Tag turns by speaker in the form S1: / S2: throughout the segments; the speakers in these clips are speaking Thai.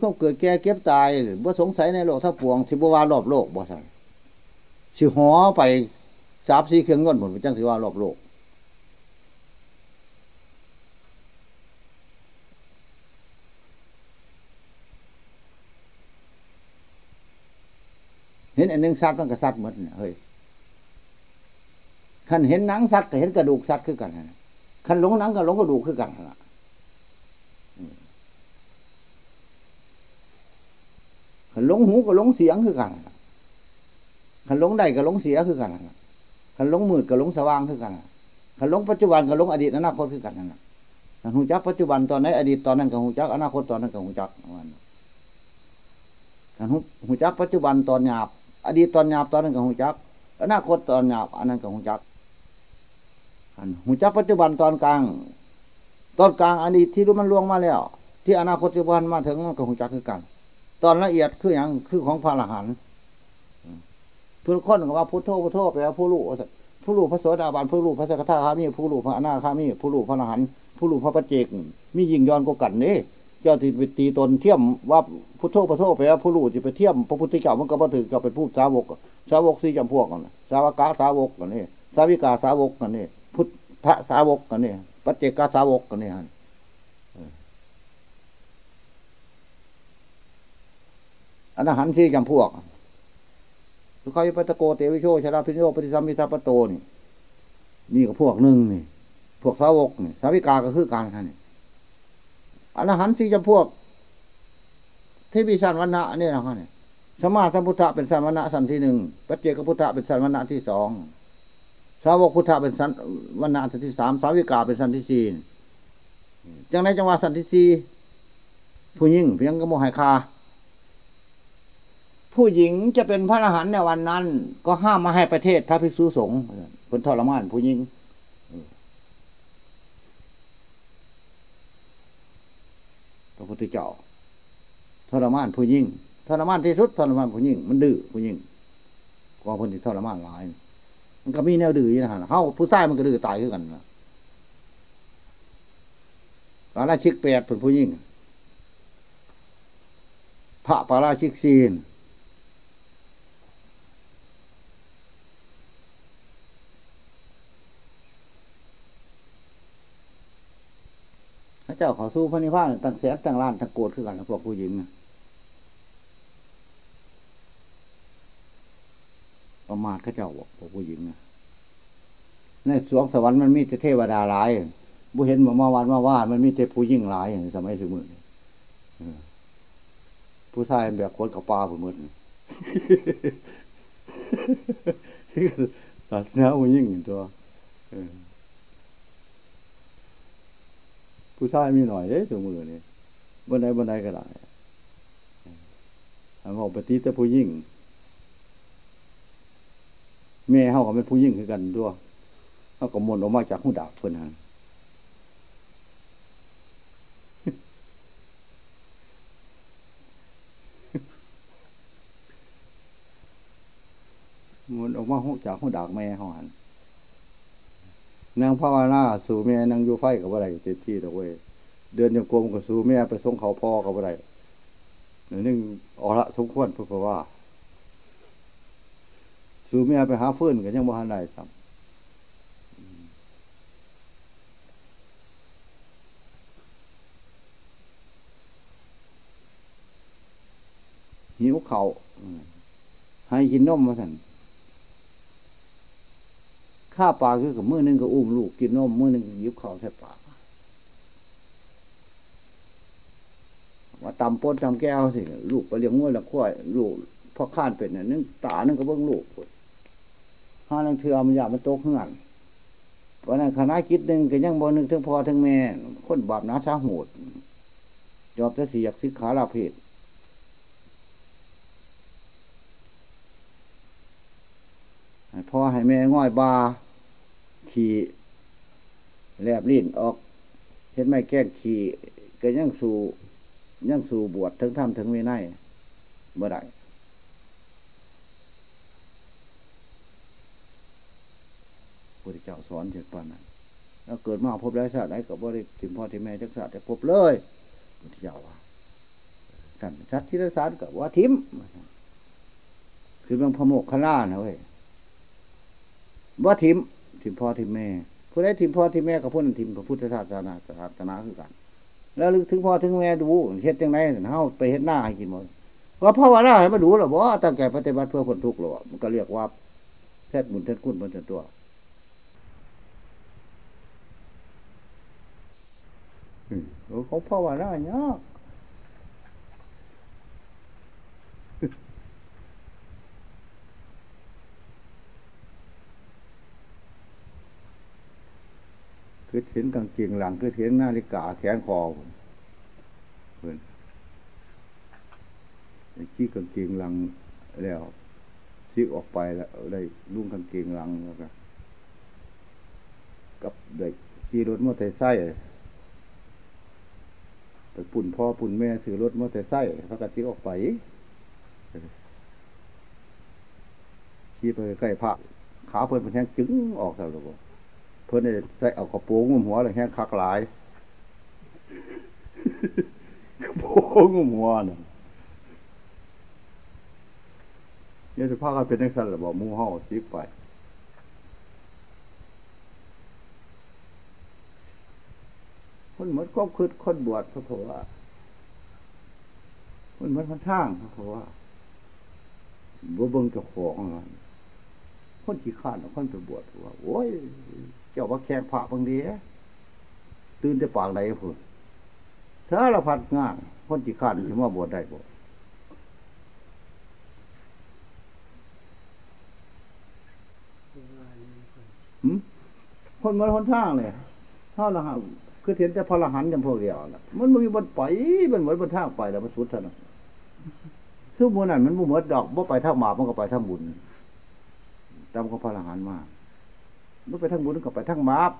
S1: ความเกิดแก่เก็บตายบ่สงสัยในโลกทั้งปวงสิบวารอบโลกบ่สั่งสิหอไปสาบสีเครื่องเงินหมดจังสิว่ารอบโลก เห็นอันหนึ่งสัตว์มันก็สัตว์หมดเฮ้ยขันเห็นหนังสัตว์ก็เห็นกระดูกสัตว์คือกันขันหลงหนังก็หลงกระดูกคือกันละ ขันหลงหูก็หลงเสียงคือกันขันหลงได้ก็หลงเสียคือกันขันหลงมืดก็หลงสว่างคือกันขันหลงปัจจุบันก็หลงอดีตอนาคตคือกันนั่นขันหูจักปัจจุบันตอนไหนอดีตตอนนั้นก็หูจักอนาคตตอนนั้นก็หูจักวันขันหูจักปัจจุบันตอนหยาบ อดีตตอนหยาบตอนนั้นก็หูจัก อนาคตตอนหยาบอันนั้นก็หูจักคันหูจักปัจจุบันตอนกลาง ตอนกลางอดีตที่รู้มันล่วงมาแล้ว ที่อนาคตปัจจุบันมาถึงมันก็หูจักคือกัน ตอนละเอียดคืออย่างคือของพระอรหันต์พื่อคนก็ว่าพุทโธพุทโธไปแล้วผู้รู้ผู้รู้พระโสดาบันผู้รู้พระสกทาคามีผู้รู้พระอนาคามีผู้รู้พระอรหันต์ผู้รู้พระปัจเจกมียิงย้อนก็กันเนี่เจ้าที่ไปตีตนเทียมว่าพุทโธพุทโธไปแล้วผู้รู้จะไปเทียมพระพุทธเจ้ามันก็มาถือกับเป็นผู้สาวก สาวกสี่จำพวกกันสาวกาสาวกกันนี่สาวิกาสาวกกันนี่พุทธสาวกกันนี่ปัจเจกสาวกกันนี่ฮะ อันนั้นหันสี่จำพวกสุขายิปัตโกเตวิโชชาลาพิโยปฏิสัมมิทาปโตนี่นี่กับพวกหนึ่งนี่ พวกสาวกนี่สาวิกาก็คือการค่ะนี่อรหันต์สี่จำพวกที่มีสันวันณะนี่นะครับเนี่ยสมาสัมพุทธะเป็นสันวันณะสันที่หนึ่งปัจเจกพุทธะเป็นสันวันณะที่สองสาวกพุทธะเป็นสันวันณะสันที่สามสาวิกาเป็นสันที่สี่จังในจังหวะสันที่สี่ผู้ยิ่งเพียงก็โมหายคา ผู้หญิงจะเป็นพระอรหันต์ในวันนั้น ก็ห้ามมาให้ประเทศพระภิกษุสงฆ์คนทรมานผู้หญิงพระพุทธเจ้าทรมานผู้หญิงทรมานที่สุดทรมานผู้หญิงมันดื้อผู้หญิงกว่าคนที่ทรมานหลาย มันก็มีแนวดื้อนะฮะเฮาผู้ชายมันก็ดื้อตายขึ้นกันนะปาราชิกแปดเป็นผู้หญิงพระปาราชิกศีนพระ เจ้าขอสู้พระนิพพานตั้งแสนตั้งล้านตั้งโกรธขึ้นกันพวกผู้หญิงประมาทข้าเจ้าบอกพวกผู้หญิงนะในสวงสวรรค์มันมีแต่เทวดาหลายบุเห็นมามาวันมาว่า มันมีแต่ผู้ยิ่งหลายสมัยสมือผู้ชายแบบคนกับปลาผู้มืดศาสนาผู้ยิ่งตัว ผู้ชายมีหน่อยเด้สมือนี่บันไดบันไดก็ได้ทางออกปฏิแต่ผู้ยิ่งแม่เขาก็เป็นผู้ยิ่งคือกันด้วยเขาก็มนออกมาจากหูดาบเพื่อนฮะมนออกมาจากหูดาบแม่เขาหัน นางภาวนาสู่แม่นางอยู่ไฟกับอะไรเต็มที่ตะเว้ยเดินยังกลมกับสู่แม่ไปส่งเขาพ่อกับอะไรหนึ่งออละสมควรเพื่อว่า สู่แม่ไปหาเฟื้นกันยังบ่ทันได้ซ้ำหิวเขาให้กินนมมาสั่น ข้าปลาคือกับมือนึงก็อุ้มลูกกินนมมือนึงยิบข้าวใส่ปากว่าตำป้นตำแก้วสิลูกไปเลี้ยงงวดละข้อยลูกพอข้านเป็นนึงตานึงก็เบิ้งลูกห้านังเทือมันอยากมันโตขึ้นงันวันนั้นคณะคิดหนึ่งก็ยังบอนึงถึงพ่อถึงแม่ คนบาปนาชาโหดยอบจะสีอยากสิขาลาเพศพอให้แม่ง่อยบา ขี่แลบลิ้นออกเห็นไม่แก้งขี่ก็ยังสู่ยังสู่บวชทั้งธรรมทั้งวินัยเมื่อไรพระเจ้าสอนเถิดปานนั้นแล้วเกิดมาพบแล้วชาติไหนกับบริสิมพ่อที่แม่จักษาแต่พบเลยพระเจ้าว่าสันสัตว์ที่สารกับว่าทิมคือบางพระโมกขล่านะเว้ยว่าทิม ทิมพ่อทิมแม่ ผู้ใดทิมพ่อทิมแม่กับผู้นั้นทิมพระพุทธศาสนาศาสนาคือกัน แล้วลึกถึงพ่อถึงแม่ดูเฮ็ดจังไรเฮาไปเฮ็ดหน้าให้กินหมดว่าภาวนาให้มาดูหรอบ่ตั้งใจปฏิบัติเพื่อคนทุกข์หรอมันก็เรียกว่าแท้บุญแท้คุณบนตัวเขาภาวนาเนาะ คือเห็นกางเกงหลังคือเห็นนาฬิกาแขนคอเพื่อนขี้กางเกงหลังแล้วซิกออกไปแล้วได้ลุ่งกางเกงหลังแล้วก็กับเด็กขี่รถมอเตอร์ไซค์ไปปุ่นพ่อปุ่นแม่ซื้อรถมอเตอร์ไซค์พระกติออกไปขี่ไปใกล้พระขาเพิ่นเป็นแห้งจึงออกแล้วบ่เเพิ่อนใส่เอากระโปรงงุมหัวเลยแห้งคักหลายกระโปรงงุมหัวน่ะเนี่ยจะพากันเป็นนักสัตว์หรือบ่มูเฮาซิไปคนเหมือนก็คือคนบวชพระโถว่าคนเหมือนคนช่างพระโถว่าบ่เบิ่งเจ้าของคนขี้ข้านคนไปบวชว่า โอ้ย เจ้าว่าแขกพระบางเดียตื่นจะปากไหนพุ่นถ้าเราพัดงานคนขี้ข้านถึงว่าบวชได้บ่คนเหมือนคนช่างเลยถ้าเราหาคือเห็นแต่พระรหันต์อย่างพวกเดียวนะมันมีบนไปมันเหมือนบนทางไปแล้วมันสุดท่านั้นซึ่งมันนั้นมันบ่เหมือนดอกบ่ไปทางบามันก็ไปทางบุญตามของพระรหันมาก บ่ไปทางบุญก็ไปทางบาป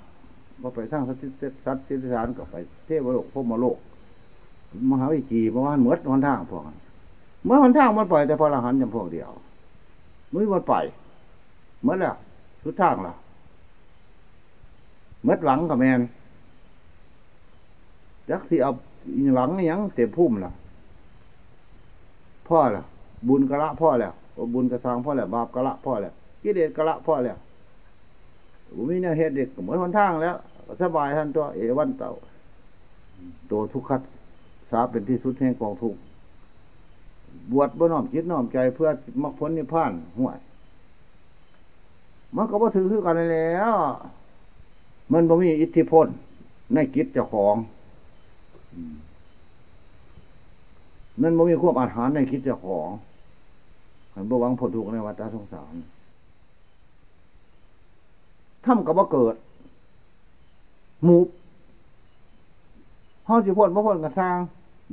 S1: บ่ไปทางสัตว์สัตว์สิสารก็ไปเทวโลกพมโลก มหาวิจีบ่ว่าเหมือนหนทางพวกเมื่อหนทางมันปล่อยแต่พระรหันต์อย่างพวกเดียวมือมันไปเมื่อแล้วสุดทางล่ะเมื่อหลังกับแมนจักที่เอาหลังยังเต็มพุ่มล่ะพ่อล่ะ บุญกะละพ่อแล้วบุญกระทางพ่อแล้วบาปกะละพ่อแล้วกิเลสกะละพ่อแล้ว ผมมีแนวเหตุเด็กเหมือนคนทางแล้ว สบายท่านตัว เอวันเต่าตัวทุกขัดสาเป็นที่สุดแห่งกองทุกบวชบ่น้อมคิดน้อมใจเพื่อมรรคผลนิพพานห่วยมันก็บ่ถือคือกันแล้ว มันบ่มีอิทธิพลในกิจเจ้าของนั่นบ่มีควบอาหารในคิดเจ้าของมันบ่หวังผลทุกในวัฏสงสาร ทำกับว่าเกิด หมูเฮาสิพ้นบ่พ้นกันสร้าง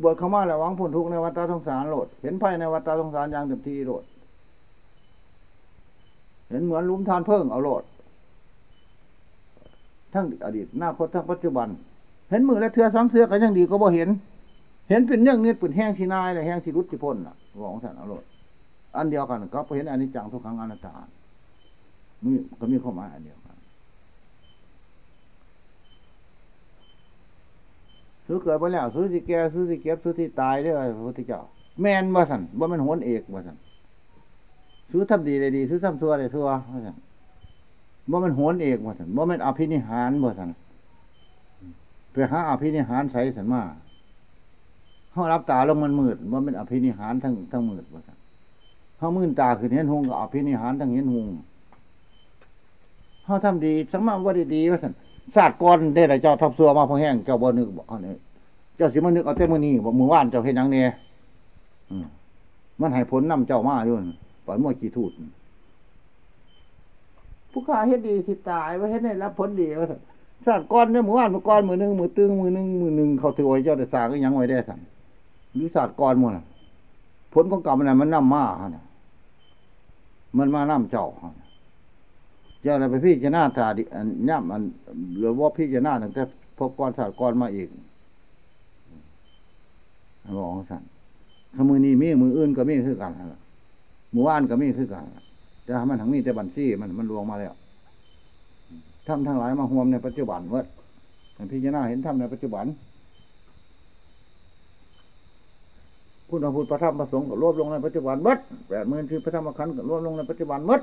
S1: บวชเข้ามาแล้วหวังผลทุกในวัฏสงสารโหลด เห็นไพ่ในวัฏสงสารอย่างเต็มที่โหลด เห็นเหมือนลุ้มทานเพิ่งเอาโหลด ทั้งอดีตหน้าคตทั้งปัจจุบัน เห็นมือและเทือสองเทือก็ยังดีก็บ่เห็น เห็นเป็นเรื่องนี้เป็นแห้งสีนายเลยแห้งสีรุดสิพ้นอะของสันอรรถอันเดียวกันก็เห็นอันนี้จังทุกครั้งอนัตตามีก็มีข้อหมายอันเดียว กันซื้อเกิดไปแล้วซื้อสิแก่ซื้อสิเก็บซื้อที่ตายด้วยพระพุทธเจ้า แมนบ่สันบ่มันหวนเอกบ่สันซื้อทำดีได้ดีซื้อทำชั่วได้ชั่วบ่สันบ่มันหวนเอกบ่สันบ่มันอภินิหารบ่สันไปหาอภินิหารใส่สันมาเขารับตาลงมันมืดว่าเป็นอภินิหารทั้งทั้งมืดว่าเขามื่นตาคือเห็นหงกับอภินิหารทั้งเห็นหงเขาทำดีสังมาว่าดีๆว่าสัน ศาสตร์ก่อนได้แต่เจ้าทับซัวมาพอแห้งเจ้าบ่นึกบอกเขาเนี่ยเจ้าสิมานึกเอาเต้มือนี้บอกมือว่านเจ้าเห็นยังเนี่ยมันให้ผลนำเจ้ามาอยู่ปล่อยมั่วกี่ทูดผู้ขาเฮ็ดดีสิตายว่าเฮ็ดได้รับผลดีว่าสันชาติก้อนเนี่ยมือว่านมือก้อนมือหนึ่งมือตึงมือหนึ่งมือหนึ่งเขาถือไว้เจ้าแต่สาก็ยังไว้ได้สั่นหรือศาสตร์ก้อนมันผลของกรรมนั้นมันนำมาเนี่ยมันมานำเจ้า จ้าอะไรไปพี่จะหน้าตาดิอันย่ำอันหรือว่าพี่จะหน้าตั้งแต่พบก้อนศาสตร์ก้อนมาอีกบอกของสั่นถ้ามือนี้มีมืออื่นก็มีคือกันมือว่านก็มีคือกันจะทำมันทั้งนี้แต่บัญชีมันมันรวงมาแล้วทำทั้งหลายมาห่วมในปัจจุบันเมื่อพิจารณาเห็นทำในปัจจุบันคคุณพระพุทธพระธรรมพระสงฆ์ก็รวบลงในปัจจุบันมัดแปดหมื่นที่พระธรรมขันธ์ก็รวบลงในปัจจุบันมัด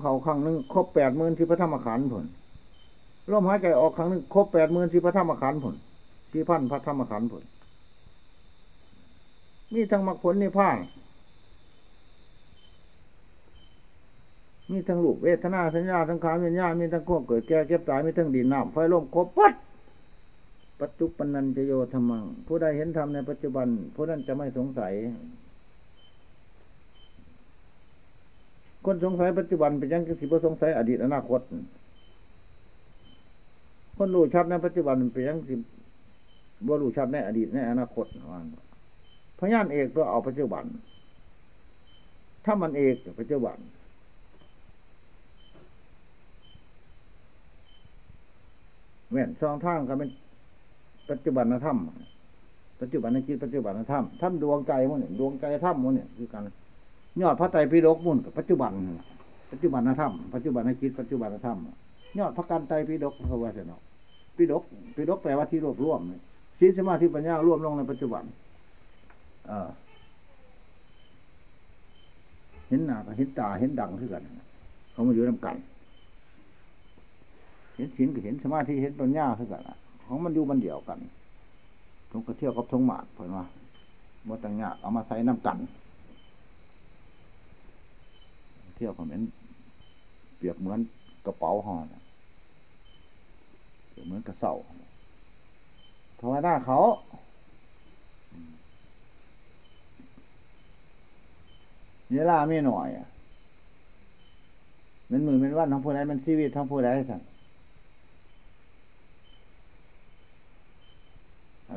S1: เข่าครั้งหนึ่งครบแปดหมื่นที่พระธรรมขันธ์ผลลมหายใจออกครั้งหนึ่งครบแปดหมื่นที่พระธรรมขันธ์ผลที่พันพระธรรมขันธ์ผลมีทั้งมรรคผลนิพพานมีทั้งรูปเวทนาสัญญาทั้งขานวิญญาณมีทั้งควบเกิดแก่เก็บตายมีทั้งดินน้ำไฟลมครบปัดปัจจุปนันจโยธรรมัง ผู้ใดเห็นธรรมในปัจจุบัน ผู้นั้นจะไม่สงสัย คนสงสัยปัจจุบันเป็นยังสิบสงสัยอดีตอนาคต คนรู้ชัดในปัจจุบันเป็นยังสิบ่รู้ชัดในอดีตในอนาคตว่าพยานเอกตัวเอาปัจจุบัน ถ้ามันเอกปัจจุบันแม่นสองทางกันเป็นปัจจุบันธรรมปัจจุบันในจิตปัจจุบันธรรมธรรมดวงใจมันเนี่ยดวงใจธรรมมันเนี่ยคือกัน ยอดพระไตรปิฎกมุ่นกับปัจจุบัน ปัจจุบันธรรมปัจจุบันในจิตปัจจุบันธรรมยอดพระกันไตรปิฎกเขาว่าเสนาะปิฎกปิฎกแปลว่าที่รวบรวมศีลสมาธิปัญญารวมลงในปัจจุบัน เออเห็นหน้าเห็นตาเห็นดังคือกัน เขามาอยู่น้ำกัน เห็นศีลก็เห็นสมาธิเห็นปัญญาคือกันของมันอยู่มันเดียวกันทงกระเที่ยวกับทงหมาดเพิ่นว่าบ่ตังยากเอามาใส่น้ำกัน เที่ยวเขาเหม็นเปรียบเหมือนกระเป๋าห่อนะเปรียบเหมือนกระเสาภาวนาเขาเวลาไม่หน่อยอะมันมือมันวันทั้งผู้ใดมันชีวิตทั้งผู้ใดสั่ง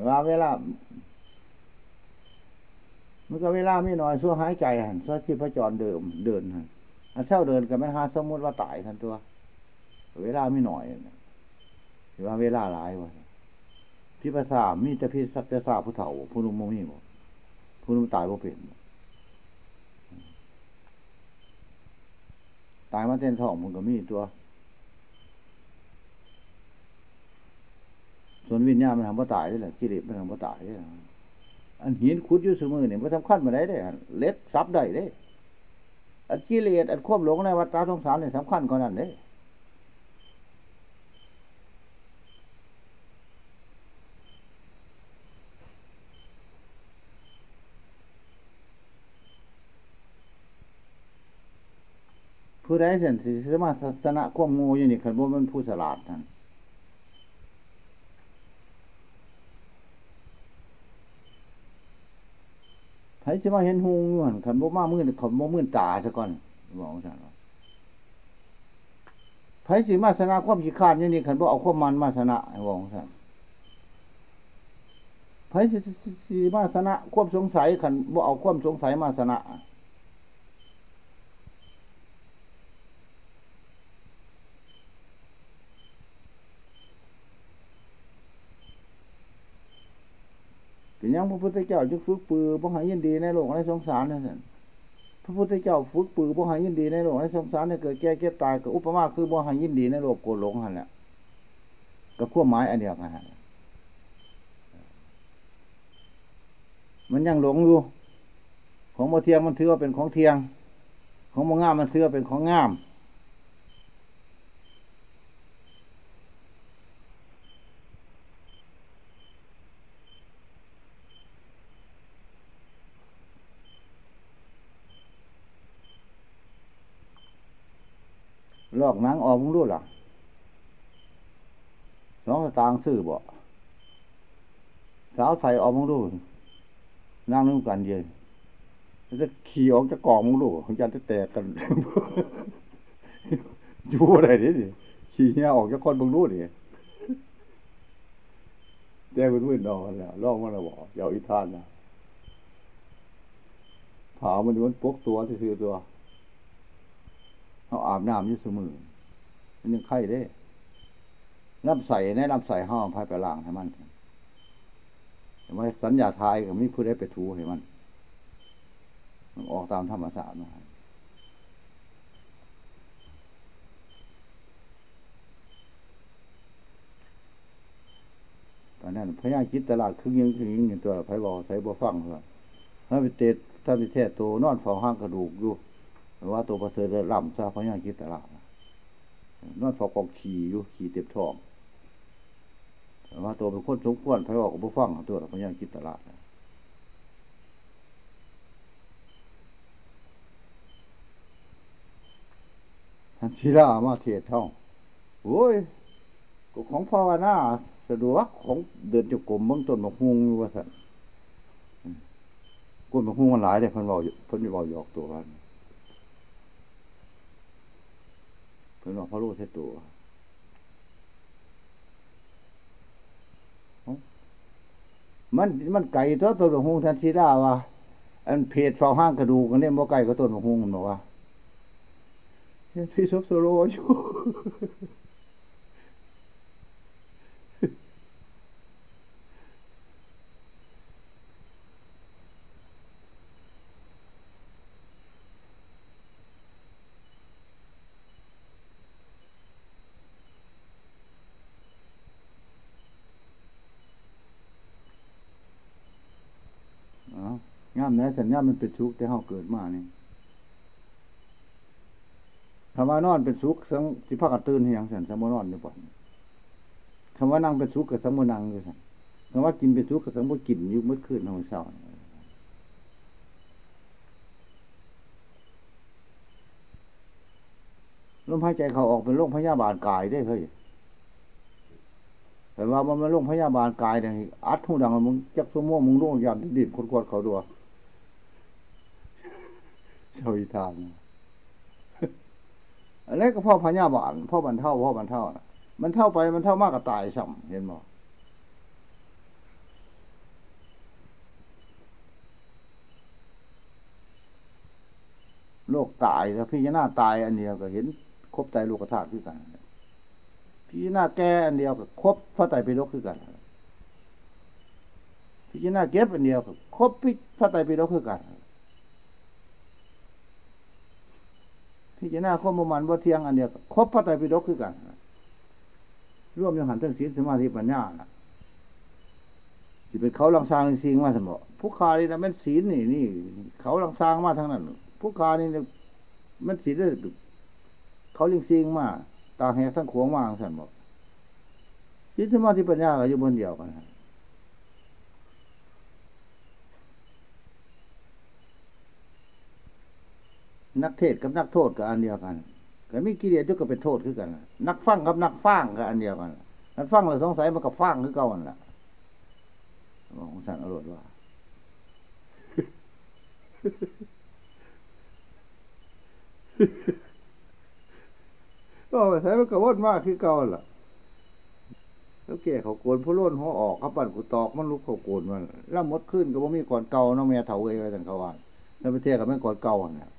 S1: ว่าเวลา มันก็เวลาไม่น้อยสู้หายใจหันสู้ที่พระจรเดิมเดินหัน อันเช่าเดินกับแม่หาสมมติว่าตายทันตัว เวลาไม่น้อยถือว่าเวลาหลายวะที่ภาษามีแต่พิสัจจะทราผู้เฒ่า ผู้นุ่มมีบ่ผู้นุ่มตายบ่เป็นตายมาเส้นทองมันก็มีตัว ส่วนวิญญาณมันทำว่าตายได้แหละกิเลสมันทำว่าตายได้อันหินขุดอยู่สมือเนี่ยมันสำคัญมาได้ได้เล็ดซับได้ได้ อันกิเลสอันควบหลงในวัฏสงสารเนี่ยสำคัญกว่านั้นเด้ผู้ใดเส้นสิสมาสนะควบงูอยู่นี่ขันบ่มันผู้สลาดท่าน ไผสิมาเห็นหูเงื่อนขันบ่มามื่นขันบ่มื่นตาซะก่อนบอกสั่นไผสิมาสนาความขี้ขาดนี่นี่ขันบ่เอาความมันมาสนะบอกสั่นไผสิสิมาสนะความสงสัยขันบ่เอาความสงสัยมาสนะ ยังพระพุทธเจ้าจะฝึกปือบ่หายินดีในโลกในสงสารนั่นพระพุทธเจ้าฝึกปือบ่หายินดีในโลกในสงสารเนี่ยเกิดแก่เก็บตายกับอุปมาคือบ่หายินดีในโลกโกหลงหันแหละก็ขั้วไม้อันเดียวกันมันยังหลงอยู่ ของโมเทียงมันถือว่าเป็นของเทียง ของโมงามมันถือว่าเป็นของงามล อกนังออกมึงรู้หรอสองตางซื้อบ่สาวใส่ออกมึงรู้นั่งนึกกันเย็นจะขี่ออกจากองมึงรู้ของจันจะแตกกันอยู่อะไรนี่ขี่เนี่ยออกจากคนมึงรู้ดิแจ้งเป็นวิ่งนอนแล้วลอกมันละบอกอย่าอิทานนะผามันมันปกตัวที่อตัว เขาอาบน้ำอยู่เสมอมันยังไข้ได้น้ำใส่ในน้ำใส่ห้องพายไปล่างให้มันแต่ว่าสัญญาทายกับมิผู้ได้ไปถูให้มัน มันออกตามธรรมศาสตร์มาตอนนั้นพญาคิดตลาดครึ่งยิงครึ่งยิงตัวไผ่บอใส่บัวฟังเลยถ้าไปเตะถ้าไปเทะโตนอนฟองห้างกระดูกอยู่ ว่าตัวประเสริฐล่ำซาพญาจิตตลาดนอนเฝ้ากองขี่อยู่ขี่เต็มท้องว่าตัวเป็นคนสมควรไผบอกกบ่ฟังตัวพญาจิตตลาดท่านศิลามาเทศท่องโอ้ยของภาวนาสะดวกของเดินจุกลมเบื้องต้นมาฮุงว่าสันก้นมาฮุงมันหลายเลยพิ่นบอกพิ่นบอกหยอกตัวกัน เพิ่นบอกพระรู้แค่ตัวมันมันไก่ตัวต้นหงทันทีได้ว่าอันเพจเฝ้าห้างกระดูกันเนี่ยมัไก่ก็ต้นหงมันบอกว่าพี่ซบโซโลอยู่ย่ามไหนสัญญามันเป็นทุกข์แต่เฮาเกิดมานี่คำว่านอนเป็นสุขสังสิพากันตื่นให้ยังสันสมนอนอยู่บ่คำว่านั่งเป็นสุขกับสมนังอยู่สันคำว่ากินเป็นสุขกับสมกินอยู่เมื่อคืนของเช้าลมหายใจเขาออกเป็นโรคพยาบาลกายได้เฮ้ยแต่ว่ามันเป็นโรคพยาบาลกายเนี่ยอัดหูดังมึงจักสมองมึงร่วงยันดิบคนกวดเขาดัว ชาวิทานอันนี้ก็พ่อพญาบาลพ่อบรรเทาพ่อบรรเท่ามันเท่าไปมันเท่ามากกับตายช่ำเห็นบ่โลกตายแล้วพี่นาตายอันเดียวก็เห็นครบใจโลกธาตุคือกันพี่นาแก่อันเดียวก็ครบพระไตรปิฎกคือกันพี่นาเก็บอันเดียวก็ครบพระไตรปิฎกคือกัน พิจารณาข้อมูลมันว่าเทียงอันเดียวครบพระไตรปิฎกคือกันร่วมยังหันทั้งศีลสมาธิปัญญานะสิเป็นเขาลังสร้างสิ่งมาสมบผู้คานี่นะมันศีลนี่นี่ เขาลังสร้างมาทั้งนั้นผู้คานี่มันศีลเขาลิงซิงมาตาแหกทั้งขวงมาสันบอกศีลสมาธิปัญญาก็อยู่บนเดียวกัน นักเทศกับนักโทษกับอันเดียวกันก็มีกิเลสด้วยก็เป็นโทษคือกัน นักฟังกับนักฟังกับอันเดียวกันนักฟังเราสงสัยมันกับฟังคือเก่าอันละของสันอรรถว่าก็ใส่มันกระวนมากคือเก่าล่ะ แล้วแก่เขาโกนผู้ล้นหัวออกเขาปั่นกูตอกมันลุกเขาโกนมันแล้วมดขึ้นก็บ่มีก่อนเก่าน้องแม่เถาเอ้ยไว้ตั้งเขาว่าแล้วไปเทียกับแม่ก่อนเก่าเนี่ย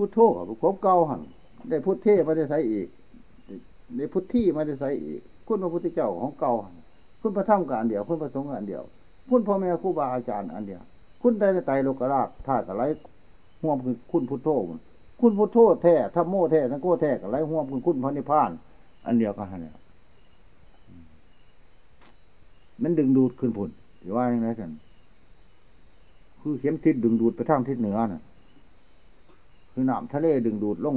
S1: พุทโธครบเก่าหันได้พุทเทมาได้ใส่อีกได้พุทที่มาได้ใส่อีก คุณพระพุทธเจ้าของเก่าหันคุณพระธรรมกับอันเดียว คุณพระสงฆ์อันเดียว คุณพ่อแม่ครูบาอาจารย์อันเดียว คุณได้ไตโลกราชธาตุอะไรห่วมคือคุณพุทโธคุณพุทโธแท้ธรรมโมแท้ทั้งโกแท้อะไรห่วมคือคุณพระนิพพาน อันเดียวกันเนี่ยมันดึงดูดขึ้นผุนหรือว่าอย่างไรกัน คือเข็มทิศดึงดูดไปทางทิศเหนือน่ะ คือน้ำทะเลดึงดูดลง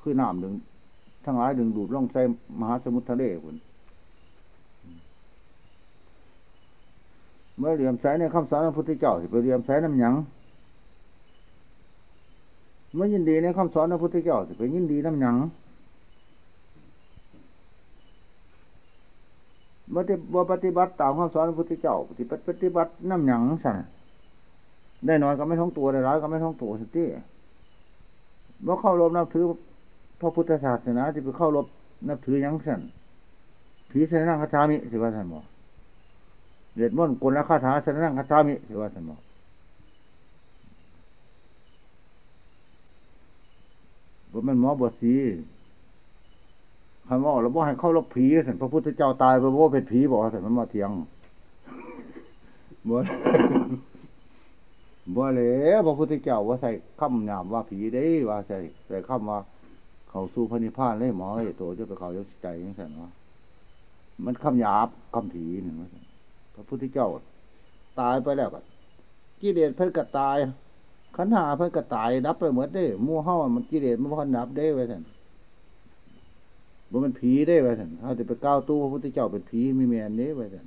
S1: คือน้ำดึง ทั้งหลายดึงดูดลงใส่มหาสมุทรทะเลคุณเมื่อเรียมใส่ในคำสอนพระพุทธเจ้าไปเรียมใส่น้ำหยังเมื่อยินดีในคำสอนพระพุทธเจ้าไปยินดีน้ำหยังเมื่อที่ปฏิบัติตามคำสอนพระพุทธเจ้าปฏิบัติน้ำหยังสั่นได้น้อยก็ไม่ท้องตัวได้ร้ายก็ไม่ท้องตัวสิที่ ว่าเข้ารบนับถือพระพุทธศาสนาที่ไปเข้ารบนับถือยังสั่นผีสนั่งคาถามิสิว่าท่านบอกเด็ดม่นกลละคาถาสนั่งคาถามิสิว่าท่านบอกว่ามันหมอบวสีคำว่าเราบอกให้เข้ารบผีสันพระพุทธเจ้าตายพระโวเป็นผีบอกสันมันมาเทียงบ่ บ่เลยพระพุทธเจ้าว่าใส่คำหยาบว่าผีได้ว่าใส่ใส่คำว่า เขาสู้พระนิพพานเลยหมอไอ้โตจะไปเขายกใจยังไงวะมันคำหยาบคำผีหนี่ว่าซั่นพระพุทธเจ้า ตายไปแล้วก็กิเลสเพิ่นก็ตายขันหาเพิ่นก็ตายดับไปหมดเด้มู่เฮามันกิเลสมันบ่ทันดับเด้ไว้ซั่นบ่มันผีได้ไว้ซั่นเฮาสิไปก้าวตู้พระพุทธเจ้าเป็นผีมีแม่นเด้ไว้ซั่น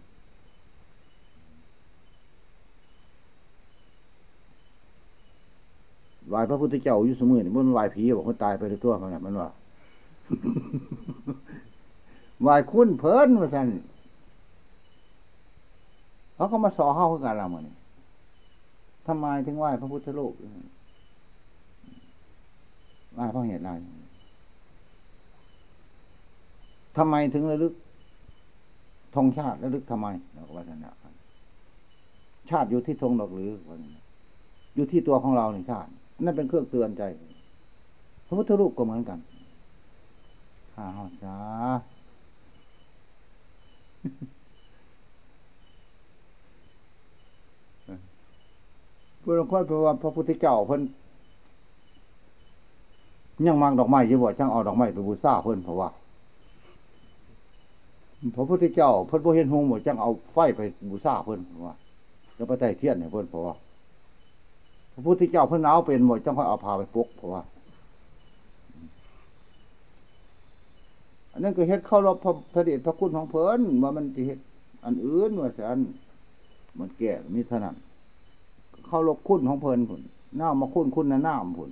S1: ไหวพระพุทธเจ้าอยู่เสมอนี่มันไหวผีบอกคนตายไปในตัวมันน่ะมันว่าไหวคุณเพิ่นว่าซั่นเขาก็มาสอเฮาคือกันล่ะมื้อนี้ทำไมถึงไหว้พระพุทธรูปไหวเพราะเหตุใดทำไมถึงระลึกธงชาติระลึกทำไมเราก็ว่านะชาติอยู่ที่ธงดอกหรืออยู่ที่ตัวของเราในชาติ นั่นเป็นเครื่องเตือนใจ พระพุทธรูปก็เหมือนกันข้าหอจ้าพื่อนค่อยเพระว่าพระพุทธเจ้าเพิ่นยังมังดอกไม้อยู่บ่ช่างเอาดอกไม้ไปบูชาเพิ่นเพราะว่าพระพุทธเจ้าเพิ่นบ่เห็นหงส์บ่จังเอาไฟไปบูชาเพิ่นเพราะว่าแล้วไปใต้เทียนให้เพิ่นเพราะว่า ระพุทธเจ้าเพิ่นหนาวเป็นบ่จังค่อยเอาผ้าไปปกเพราะว่าอันนั้นก็เฮ็ดเข้ารบพระพระเดชพระคุณของเพิ่นว่ามันสิเฮ็ดอันอื่นว่าซั่นมันแก่มีเท่านั้นเข้ารบคุณของเพิ่นพุ่นน้ามาคุณคุณนะน้ามพุ่น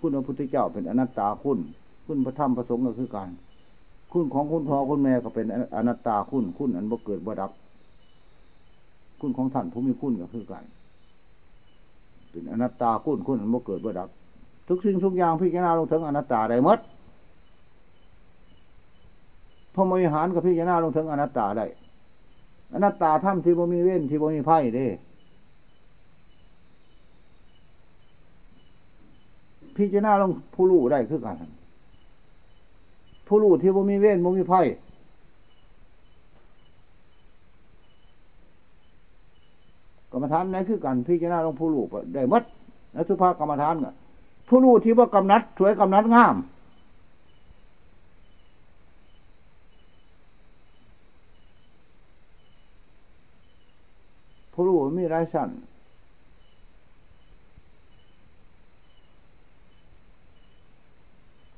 S1: คุณพระพุทธเจ้าเป็นอนัตตาคุณ คุณพระธรรมพระสงฆ์ก็คือการคุณของคุณพ่อคุณแม่ก็เป็นอนัตตาคุณคุณอันบ่เกิดบ่ดับ คุณของท่านผู้มีคุณก็คือกัน เป็นอนัตตาคุณคุณอันบ่เกิดบ่ดับ ทุกสิ่งทุกอย่างพิจารณาลงถึงอนัตตาได้หมดพระมวิหารกับพิจารณาลงถึงอนัตตาได้อนัตตาถ้ำที่บ่มีเว้นที่บ่มีไพ่เด้พิจารณาลงผู้รู้ได้คือกันผู้รู้ที่บ่มีเว้นบ่มีไพ่กรรม ฐานไหนคือกันพิจารณาลงผู้รู้ได้หมดนสุภากรรมฐานก็ผู้รู้ที่ว่ากำนัดสวยกำนัดงามผู้รู้มีหลายชั้น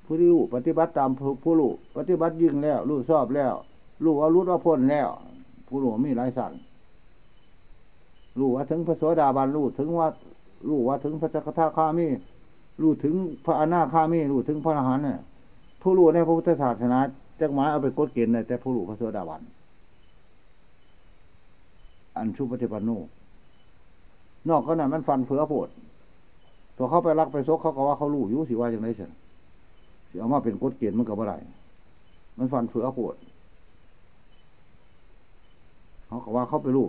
S1: ผู้รู้ปฏิบัติตามผู้รู้ปฏิบัติยิ่งแล้ว รู้ชอบแล้ว รู้ว่ารู้ว่าพ้นแล้ว ผู้รู้มีหลายชั้น รู้ว่าถึงพระโสดาบันรู้ถึงว่ารู้ว่าถึงพระจักรทาคามีรู้ถึงพระอนาคามีรู้ถึงพระอรหันต์เนี่ยผู้รู้ในพระพุทธศาสนาจักหมายเอาไปกดเกณฑ์เลยแต่ผู้รู้พระโสดาบันอันชุปฏิปันโนนอกก็นั้นมันฟันเฟือโพดตัวเขาไปรักไปซกเขาก็ว่าเขารู้อยู่สิว่าอย่างไรเสียสิเอามาเป็นกฎเกณฑ์มันกับอะไรมันฟันเฟือโพดเขาก็ว่าเขาไปรู้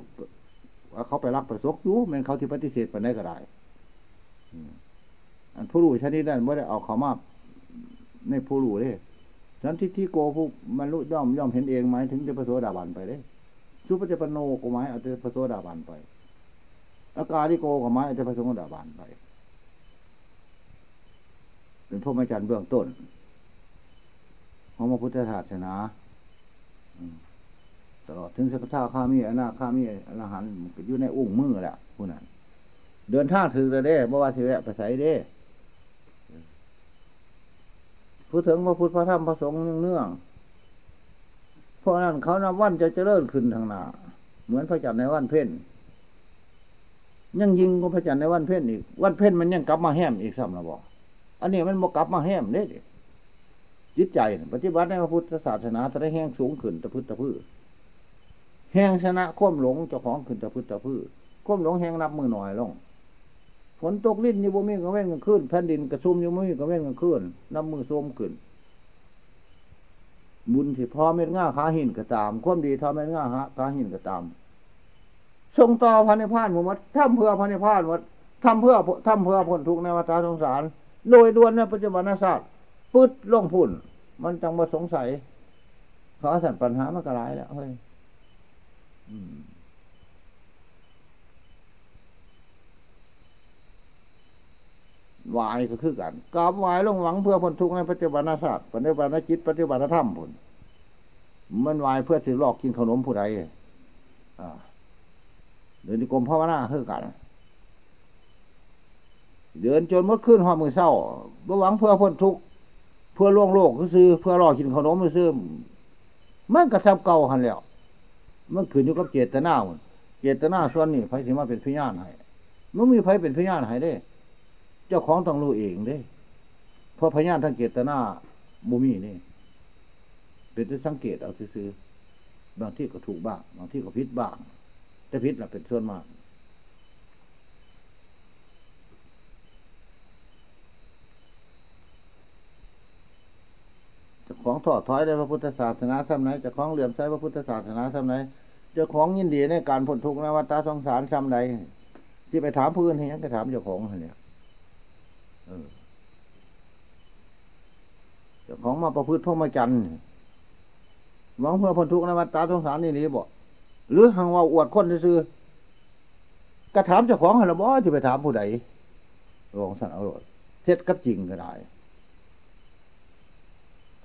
S1: เขาไปรักไปซกอยู่แมันเขาที่ปฏิเสธไปได้ก็ได้อันผู้รู้ชนิดนั้นไม่ได้เอาเขามาในผู้รู้เลยฉันที่ที่โกผู้มันรู้ย่อมย่อมเห็นเองไหมถึงจะประโสดาบันไปเลยสุปฏิปโนก็หมายเอาแต่พระโสดาบันไป อากาลิโกก็หมายเอาแต่พระสงฆ์ดาบันไป เป็นพวกมาจันเบื้องต้นของพระพุทธศาสนา ตลอดถึงสักท่าข้ามีอนาข้ามีอรหันต์ก็อยู่ในอุ้งมือแหละผู้นั้นเดินทางถือจะได้บ่ว่าสิแวะไปใส่เด้พูดถึงพระพุทธพระธรรมพระสงฆ์เนื่องเพราะนั้นเขานับวันจะเจริญขึ้นทางหน้าเหมือนพระจันทร์ในวันเพ็ญยังยิงก็พระจันทร์ในวันเพ็ญอีก วันเพ็ญมันยังกลับมาแห้มอีกซ้ำละบอกอันนี้มันมกลับมาแห้มเด้จิตใจ ปฏิบัติในพระพุทธศาสนาจะได้แห้งสูงขึ้นตะพื้ตะพื้ แห้งชนะข้มหลงเจ้าของขึ้นตะพื้ตะพื้ข้มหลงแห้งนับมือหน่อยลงฝนตกลิ้นอยู่บ่มีก็เว้นกันขึ้นแผ่นดินกระซุ่มอยู่บ่มีก็เว้นกันขึ้นนับมือโซมขึ้น บุญที่พ่อเม็ดง่าขาหินก็ตามควมดีทอเม็ดง่าหาขาหินก็ตามทรงต่อพันในพานหมดทำเพื่อพันในพานหมดทำเพื่อทำเพื่อผลทุกในวัฏสงสาร โดยด่วนในปัจจุบันศาสตร์ปืดล่องพุ่น มันจังมาสงสัย ขอสัตว์ปัญหามันก็หลายแล้วเฮ้ย วายก็คือกันกราบวายลงหวังเพื่อพ้นทุกข์ในปัจจุบันศาสตร์ปัจจุบันจิตปัจจุบันธรรมผลมันวายเพื่อสิหลอกกินขนมผู้ใดเดินในกรมภาวนาคือกัน เดินจนมดขึ้นหอมือเศร้าบ่หวังเพื่อพ้นทุกข์เพื่อล่วงโลกก็ซื้อเพื่อรอกินขนมก็ซื้อมันกระทับเก่าหันแล้ว มันขึ้นอยู่กับเจตนาเจตนาส่วนนี้ไฟสิมาเป็นพยานให้มันมีไฟเป็นพยานให้ได้ เจ้าของต้องรู้เองเด้เพราะพยานทางเจตนาบุมีนี่เป็นที่สังเกตเอาซื้อบางที่ก็ถูกบ้างบางที่ก็ผิดบ้างแต่ผิดน่ะเป็นส่วนมากเจ้า ของถอดถอยในพระพุทธศาสนาซ้ำไหนจ้าของเหลื่อมใสพระพุทธศาสนาซ้ำไหนจ้าของยินดีในการพ้นทุกข์นวัฏสงสารซ้ำใดที่ไปถามผู้อื่นให้ยังก็ถามเจ้าของเนี่ยเออเจ้าของมาประพฤติพรหมจรรย์หวังเพื่อพ้นทุกข์นวัฏสงสารนี่หรือบ่หรือหังว่าอวดคนซื้อกระถามเจ้าของให้ละบ่จะไปถามผู้ใดลองสั่นเอาโลดเท็จกับจริงก็ได้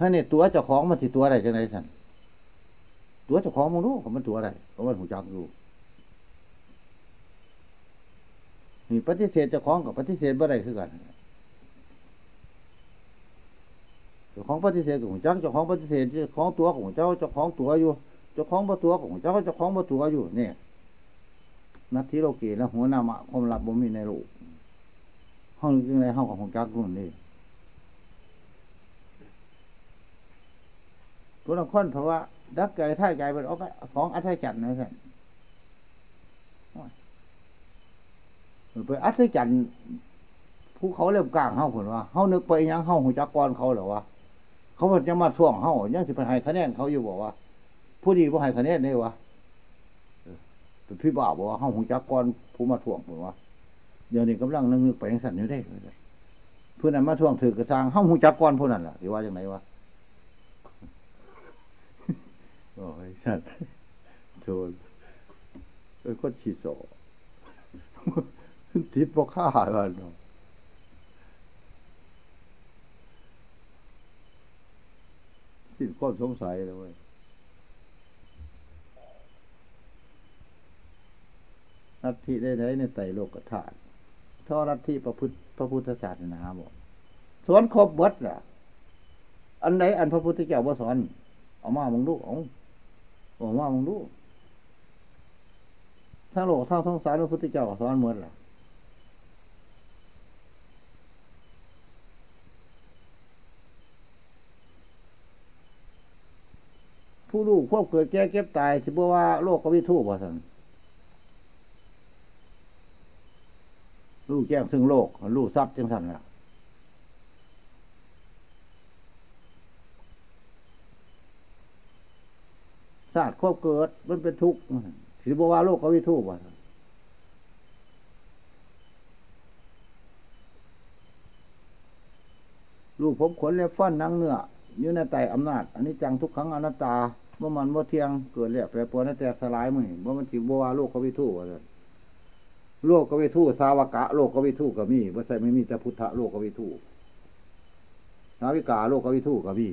S1: ให้เนี่ยตัวเจ้าของมันสิตัวอะไรจังไรสันตัวเจ้าของมันรู้เขามันตัวอะไรเพราะมันหูจักอยู่นี่ปฏิเสธเจ้าของกับปฏิเสธบ่ได้คือกันเจ้าของปฏิเสธของเจ้าเจ้าของปฏิเสธเจ้าของตัวของเจ้าเจ้าของตัวอยู่ เจ้าของประตัวของเจ้าเจ้าของประตัวอยู่เนี่ยนัทธิโลกีแล้วหัวหน้ามะความลับบ่มีในโลกห้องจึงในห้องของของจักรุ่นนี่ ตัวละคนเพราะว่าดักใจท่าใจเป็นออกของอัศจรรย์นะท่านไปอัศจรรย์ผู้เขาเริ่มกลางเฮาผลว่าเฮานึกไปยังเฮาหูจักกรเขาหรอวะเขาจะมาท่วงเฮายังจะไปให้คะแนนเขาอยู่บอกว่า ผู้ดีผู้ให้คะแนนได้วะเป็นพี่บ่าวบอกว่าเฮาหูจักกรผู้มาท่วงผลว่าเดี๋ยวนี้กำลังนึกไปยังสันอยู่ได้เพื่อนนั้นมาท่วงถือกระซังเฮาหูจักกรผู้นั้นล่ะหรือว่าอย่างไรวะ โอ้ยสัตว์โจรเป็นคนฉีโสทิพย์พอฆ่ากันเนาะสิ้นความสงสัยเลยเว้ยนัตถิได้ไหนในไตโลกธาตุท่อนัตถิประพฤติพระพุทธศาสนาบอกสอนครบเบิดล่ะ อันไหนอันพระพุทธเจ้าว่าสอน เอามามึงดูเอา เอามามึงดูทั้งโลกทั้งสงสารพระพุทธเจ้าสอนหมดล่ะผู้ลูกควบเกิดแก่เก็บตายสิบว่าโลกก็วิทูบ่สันลูกแจ้งซึ่งโลก ลูกทรัพย์จังสันล่ะ ศาตร์ควบเกิด มันเป็นทุกข์สิบว่าโลกก็วิทูบ่สันลูกผมขนเล็บฟันนังเนื้ออยู่ในไตอำนาจ อันนี้จังทุกครั้งอนัตตาเมื่อมันว่าเที่ยงเกิดเรียบแปรปรวนแตกสลายมือเมื่อมันจิบวาโลกกวิทูว่าโลกกวิทูสาวกะ โลกกวิทูก็มีว่าใช่ไม่มีแต่พุทธโลกกวิทูสาวิกาโลกกวิทูก็มี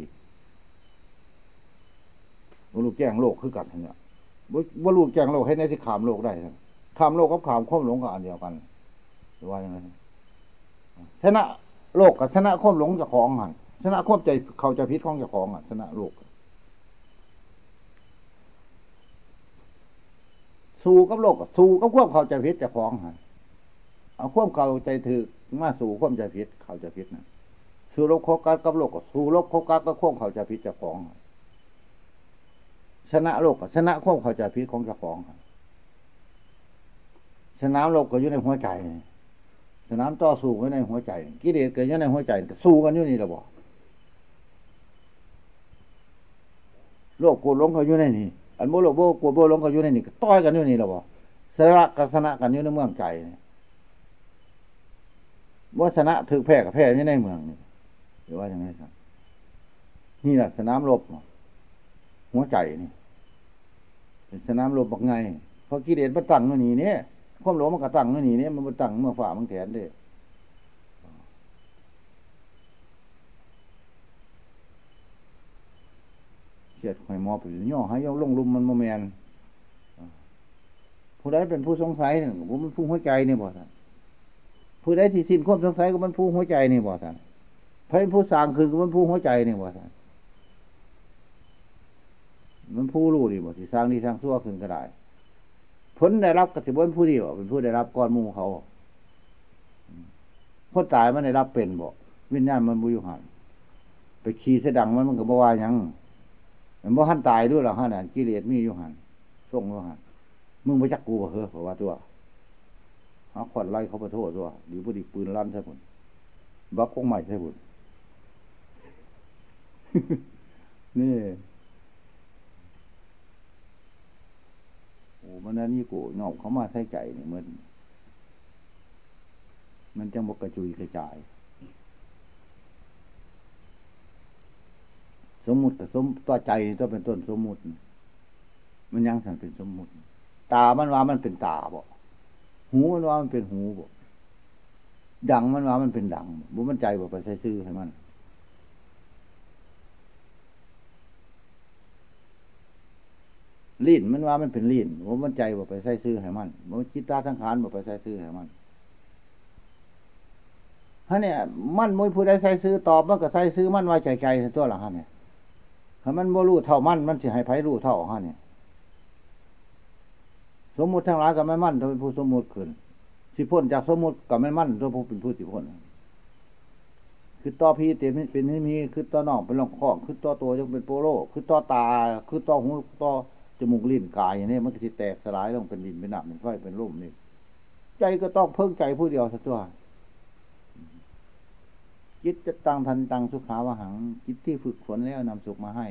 S1: ลูกแจ้งโลกคือกันเนี่ยว่าลูกแจ้งโลกให้ในที่ขามโลกได้ขามโลกกับขามข้อมหลงกับอันเดียวกันหรือว่าอย่างไรชนะโลกกับชนะข้อมหลงจะของหันชนะควบใจเขาจะพิษของจ้าของอะชนะโลกสู้กับโลกสู้กับควบเขาจะพิษจ้าของฮะเอาควบเขาใจถือมาสู่ควบใจพิษเขาจะพิษนะสู้โลกโคกัสกับโลกสู้โลกโคกัสก็ควบเขาจะพิษจ้าของ ชนะโลกชนะควบเขาจะพิษของเจ้าของชนะโลกก็อยู่ในหัวใจสนามต่อสู้ไว้ในหัวใจ กิเลสเกิดอยู่ในหัวใจ สู้กันอยู่นี่ระบอกโลกโกรธหลงเขาอยู่ในนี่อันโมโลกโบโกรธโบหลงเขาอยู่ในนี่ต่อยกันอยู่นี่แล้วบ่สระกับสนะกันอยู่ในเมืองใจว่าชนะถือแพ้กับแพ้อยู่ในเมืองนี่หรือว่าอย่างไรครับนี่แหละสนามรบหัวใจนี่ สนามลบบักไงเพราะกิเลสมันตั้งนู่หนีเนี่ยความหลงมันก็ตั้งนู่หนีเนี่ยมันตั้งเมื่อฝ่ามันแถนเด้เขียดหอยมอไปย่อหายย่อลงลุมมันโมแมนผู้ใดเป็นผู้สงสัยเนี่มมันพุ่งหัวใจเนี่ยบ่ท่านผู้ใดที่สิ้นความสงสัยก็มันพุ่งหัวใจเนี่ยบ่ท่านพระผู้สร้างคือก็มันพุ่งหัวใจเนี่ยบ่ท่าน มันผู้รู้นี่บ่ที่สร้างนี่สร้างซั่วขึ้นก็ได้ผลได้รับกสิบนผู้ดียวเป็นผู้ได้รับก้อนมูเขาคนตายมันได้รับเป็นบ่วิญญาณมันบุยุหันไปขี่เสดังมันมันก็บ่ว่ายังมันบ่หันตายด้วยหรอฮะนั่นกิเลสมีอยู่หันส่งอยู่หันมึงไปจักกูบ่เฮ้อเพราะว่าตัวหาขวัญไล่เขาไปโทษตัวดีบุดีปืนลั่นใช่ผลบักคงใหม่ใช่ผลนี่ โอ้มันนั้นนี่กูงอกเขามาใส่ใจนี่มัน มันจังบกกระจุยกระจาย สมมุติแต่สมตัวใจตัวเป็นต้นสมมุติ มันยังสั่นเป็นสมมุติ ตามันว่ามันเป็นตาบ่หูมันว่ามันเป็นหูบ่ดังมันว่ามันเป็นดังบุมันใจบ่ไปใส่ซื้อให้มัน ลิ้นมันว่ามันเป็นลิ้นบุมันใจบ่ไปใส่ซื้อให้มันบุจิตตาสังขารบ่ไปใส่ซื้อให้มันฮะเนี่ย มันมวยผู้ใดใส่ซื้อตอบมันก็ใส่ซื้อมันไว้ใจใจตัวละฮะเนี่ยถ้ามันบ่รู้เท่ามันมันสิให้ไผรู้เท่าฮะเนี่ยสมมุติทั้งหลายกับไม่มั่นตัวเป็นผู้สมมุติขึ้นสิพ้นจากสมมุติกับไม่มั่นตัวผู้เป็นผู้สิพ้นคือต่อพีเต็มเป็นให้มีคือต่อน่องเป็นรองข้องคือต่อตัวจะเป็นโปโลคือต่อตา คือต่อหูต่อ จมูกลิ้นกายอย่างนี้มันก็จะแตกสลายลงเป็นดินเป็นหนักเป็นไฟเป็นร่มนี่ใจก็ต้องเพิ่งใจผู้เดียวสักตัวจิตจะตั้งทันตังสุขาวหังจิตที่ฝึกฝนแล้วนำสุขมาให้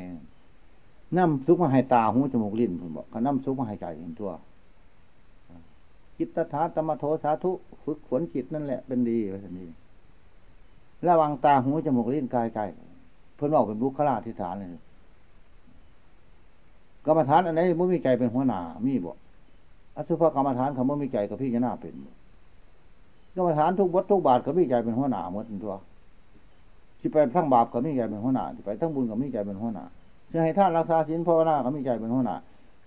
S1: นำสุขมาให้ตาหูจมูกลิ้นผมบอกเขานำสุขมาให้ใจเห็นทั่วจิตตถาตมโทสาธุฝึกฝนจิตนั่นแหละเป็นดีว่าสันดีระวังตาหูจมูกลิ้นกายใจเพิ่นบอกเป็นบุคลาธิฐานเลย กรรมฐานอันไหนมื่มีใจเป็นหัวหน้ามีบ่อสุภกรรมฐานคำว่ามีใจกับพี่จะน่าเป็นกรรมฐานทุกบททุกบาทกับมีใจเป็นหัวหน้าหมดทัวที่ไปทั้งบาปกับมีใจเป็นหัวหน้าที่ไปทั้งบุญกับมีใจเป็นหัวหน้าจะให้ท่านรักษาศีลภาวนากับมีใจเป็นหัวหน้า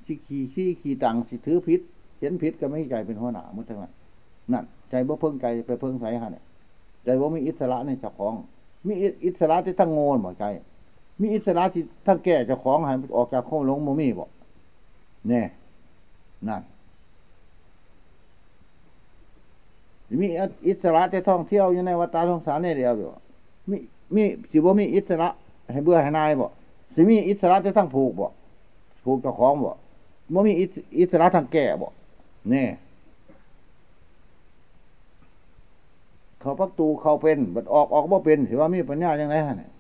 S1: สิขี่ขี้ขี่ตังสิถือพิษเห็นผิดก็ไม่ใจเป็นหัวหน้ามุทั้งนั้นนั่น ใจบ่เพิ่งใจไปเพิ่งใส่ฮะเนี่ยใจว่ามีอิสระในเจ้าของ มีอิสระที่ทั้งโงนบ่ใจ มีอิสระที่ทั้งแก่จ้าของให้ออกจากข้อลงโมมีบ่เนี่ยนั่นมีอิสระที่ท่องเที่ยวอยู่ในวัฏสงสารนี่เดียวอยู่มีมีสิบ่มีอิสระให้เบื่อให้นายบ่สิมีอิสระที่ทั้งผูกบ่ผูกเจ้าของบ่ม่มีอิสระทางแก่บ่นี่เขาพักตูเขาเป็นบัดออกออกบ่เป็นถือว่ามีปัญญาอย่างไรฮะเนี่ย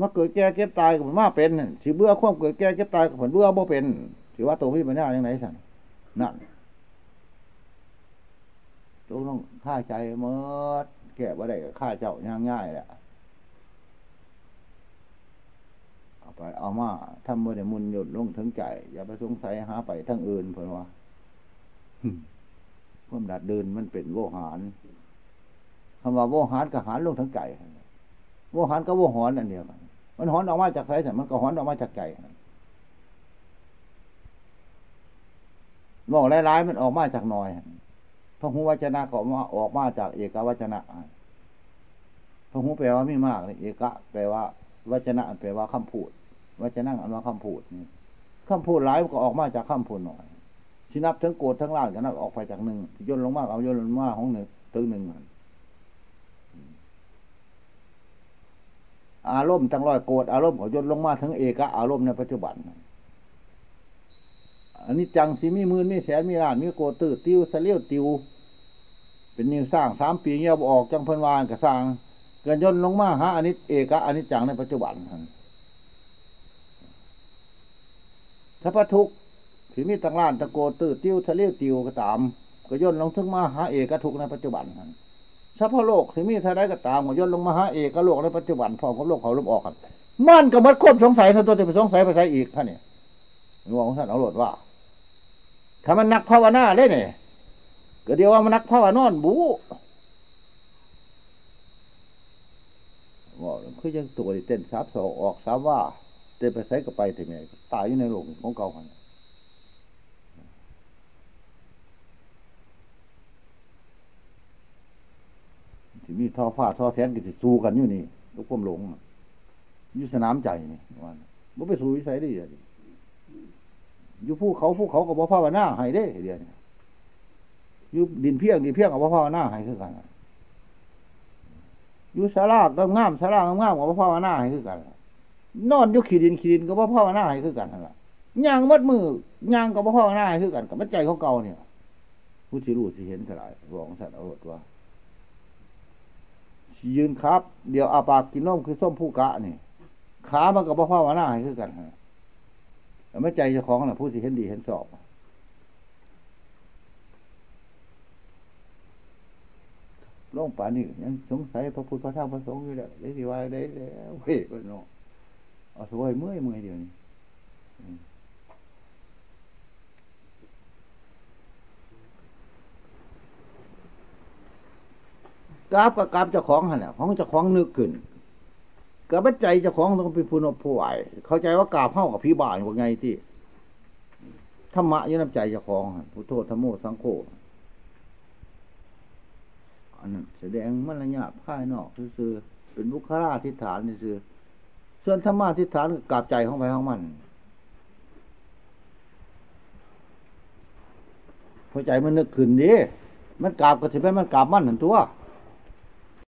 S1: มาเกิดแก่เก็บตายกับมาเป็นสิเบื่อควมเกิดแก่เก็บตายกับผลเบื่อบ่เป็นถือว่าตัวมีปัญญาอย่างไรสั่นนั่นตัวต้องฆ่าใจเมื่อแก่ว่าได้ฆ่าเจ้าย่างง่ายแหละเอาไปเอามาทำเมื่อได้มุนหยุดลงถึงใจ อย่าไปสงสัยหาไปทั้งอื่นเพื่อนว่าความดัดเดินมันเป็นโวหารคำว่าโวหารกับหารลงทั้งใจโวหารกับโวหอนอันเดียวกัน มันหอนออกมาจากไสแต่มันก็หอนออกมาจากใจบอกร้ายๆมันออกมาจากน้อยพระหูวจนะก็มาออกมาจากเอกวจนะพระหูแปลว่าไม่มากเอกะแปลว่าวจนะแปลว่าคำพูดวจนะอันว่าคำพูดนี่คำพูดร้ายก็ออกมาจากคำพูดหน่อยชินับทั้งโกรธทั้งล่างก็นับออกไปจากหนึ่งย่นลงมากเอาย่นลงมากของหนึ่งตึงหนึ่ง อารมณ์ทั้งร้อยโกรธอารมณ์ขอยนลงมาทั้งเอกะอารมณ์ในปัจจุบันอันนี้จังสีมีมือมีแสนมีล้านมีโกตื้อติวเสลียวติว เป็นนิวสร้างสามปีเงี้ยออกจังเพันวานกับสร้างเกินย่นลงมาหาอันนี้เอกะอันนี้จังในปัจจุบันถ้าพระทุกถือมีตังล้านตะโกตื้อติวทะเลติวก็ตาม ก็ย่นลงถึงมาหาเอกะทุกในปัจจุบันนั้น ถ้าพโลกถือมีทะเลก็ตามก็ย่นลงมาหาเอกโลกในปัจจุบันพร้อมกับโลกเขาลบออกกันมันก็มัดควบสงสัยท่านตัวจะไปสงสัยไปใช้อีกท่านเนี่ยหลวงท่านเอาหลดว่าถ้ามันนักภาวนาเลยเนี่ยก็เดียวว่ามันนักภาวนอนบูว่าคือยังตัวเต้นซับสอออกซับว่าเดินไปใช้ก็ไปถึงไงตายอยู่ในโลกของเก่าหัน ที่มีท่อฟ้าท่อแทนก็สิสู้กันอยู่นี่ลูกความหลงอยู่สนามใจนี่ว่าบ่ไปสู้วิสัยได้เดียวนี้อยู่ภูเขาภูเขากับบ่ภาวนาให้ได้เดียวนี้อยู่ดินเพียงดินเพียงกับบ่ภาวนาให้คือกันอยู่ศาลาก็งามศาลางามกับบ่ภาวนาให้คือกันนอนอยู่ขีดินขีดินก็บ่ภาวนาให้คือกันนั่นล่ะย่างมัดมือย่างก็บ่ภาวนาให้คือกันกับมันใจของเก่าเนี่ยผู้สิรู้สิเห็นเท่าไหร่บอกสัตว์เอาหดว่า ยืนครับ เดี๋ยวอาปากกินนมคือส้มผู้กะนี่ขามันก็บ่ภาวนาให้คือกันฮะแต่ไม่ใจเจ้าของน่ะผู้สิเห็นดีเห็นสอบลงป่านนี้ยังสงสัยพระพุทธพระธรรมพระสงฆ์อยู่แล้วได้สิว่าได้แล้วเฮ้ยมันเนาะเอาสวยเมื่อยเมื่อยเดี๋ยวนี้ กราบกับกราบเจ้าของหันแหละของเจ้าของนึกขึ้นกระบัดใจเจ้าของต้องเป็นผู้นบผู้ไหวเข้าใจว่ากราบเข้ากับพี่บ่ายว่าไงที่ธรรมะยืนน้ำใจเจ้าของหั่นพุทโธรรมโมสังโฆอันนั้นแสดงมรรยาทภายนอกซื่อเป็นบุคลาธิฐานซื่อส่วนธรรมะธิฐานก็กราบใจของไปของมันพอใจมันนึกขึ้นดิมันกราบก็ถือเป็นมันกราบมันหันตัว